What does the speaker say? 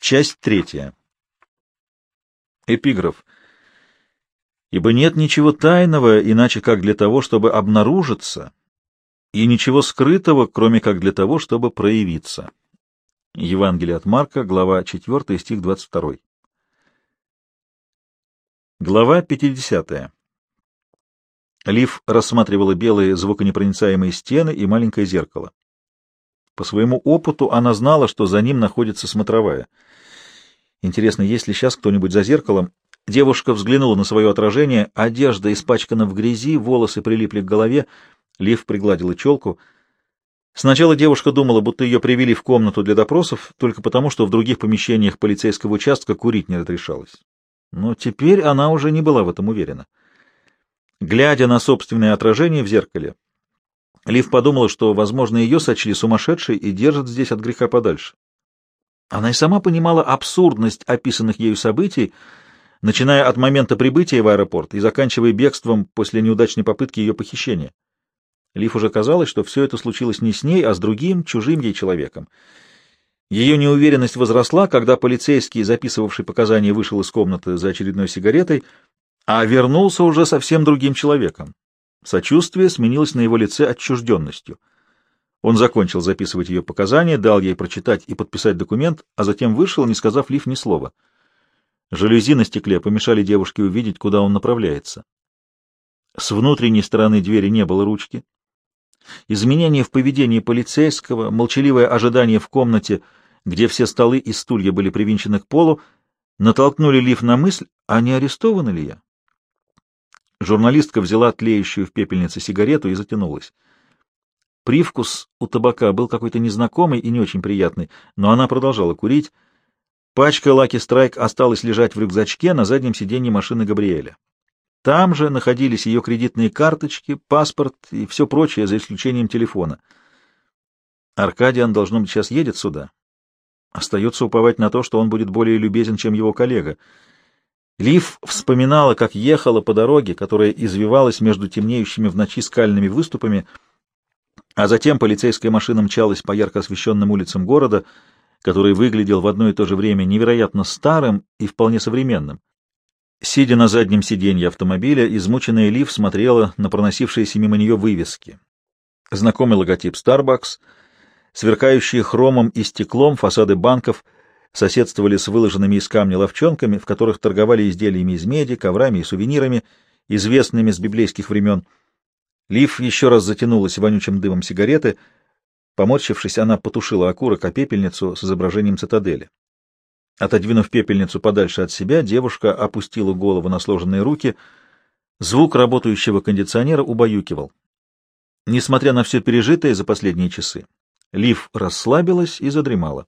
Часть третья. Эпиграф. «Ибо нет ничего тайного, иначе как для того, чтобы обнаружиться, и ничего скрытого, кроме как для того, чтобы проявиться». Евангелие от Марка, глава 4, стих 22. Глава 50. Лив рассматривала белые звуконепроницаемые стены и маленькое зеркало. По своему опыту она знала, что за ним находится смотровая. Интересно, есть ли сейчас кто-нибудь за зеркалом? Девушка взглянула на свое отражение, одежда испачкана в грязи, волосы прилипли к голове, Лив пригладила челку. Сначала девушка думала, будто ее привели в комнату для допросов, только потому, что в других помещениях полицейского участка курить не разрешалось. Но теперь она уже не была в этом уверена. Глядя на собственное отражение в зеркале, Лив подумала, что, возможно, ее сочли сумасшедшей и держат здесь от греха подальше. Она и сама понимала абсурдность описанных ею событий, начиная от момента прибытия в аэропорт и заканчивая бегством после неудачной попытки ее похищения. Лив уже казалось, что все это случилось не с ней, а с другим, чужим ей человеком. Ее неуверенность возросла, когда полицейский, записывавший показания, вышел из комнаты за очередной сигаретой, а вернулся уже совсем другим человеком. Сочувствие сменилось на его лице отчужденностью. Он закончил записывать ее показания, дал ей прочитать и подписать документ, а затем вышел, не сказав Лив ни слова. Жалюзи на стекле помешали девушке увидеть, куда он направляется. С внутренней стороны двери не было ручки. Изменения в поведении полицейского, молчаливое ожидание в комнате, где все столы и стулья были привинчены к полу, натолкнули Лив на мысль, а не арестованы ли я? Журналистка взяла тлеющую в пепельнице сигарету и затянулась. Привкус у табака был какой-то незнакомый и не очень приятный, но она продолжала курить. Пачка Лаки Страйк осталась лежать в рюкзачке на заднем сиденье машины Габриэля. Там же находились ее кредитные карточки, паспорт и все прочее, за исключением телефона. Аркадиан, должно быть, сейчас едет сюда. Остается уповать на то, что он будет более любезен, чем его коллега — Лив вспоминала, как ехала по дороге, которая извивалась между темнеющими в ночи скальными выступами, а затем полицейская машина мчалась по ярко освещенным улицам города, который выглядел в одно и то же время невероятно старым и вполне современным. Сидя на заднем сиденье автомобиля, измученная Лив смотрела на проносившиеся мимо нее вывески. Знакомый логотип Starbucks, сверкающие хромом и стеклом фасады банков — соседствовали с выложенными из камня ловчонками, в которых торговали изделиями из меди, коврами и сувенирами, известными с библейских времен. Лив еще раз затянулась вонючим дымом сигареты. Поморщившись, она потушила окурок о пепельницу с изображением цитадели. Отодвинув пепельницу подальше от себя, девушка опустила голову на сложенные руки. Звук работающего кондиционера убаюкивал. Несмотря на все пережитое за последние часы, Лив расслабилась и задремала.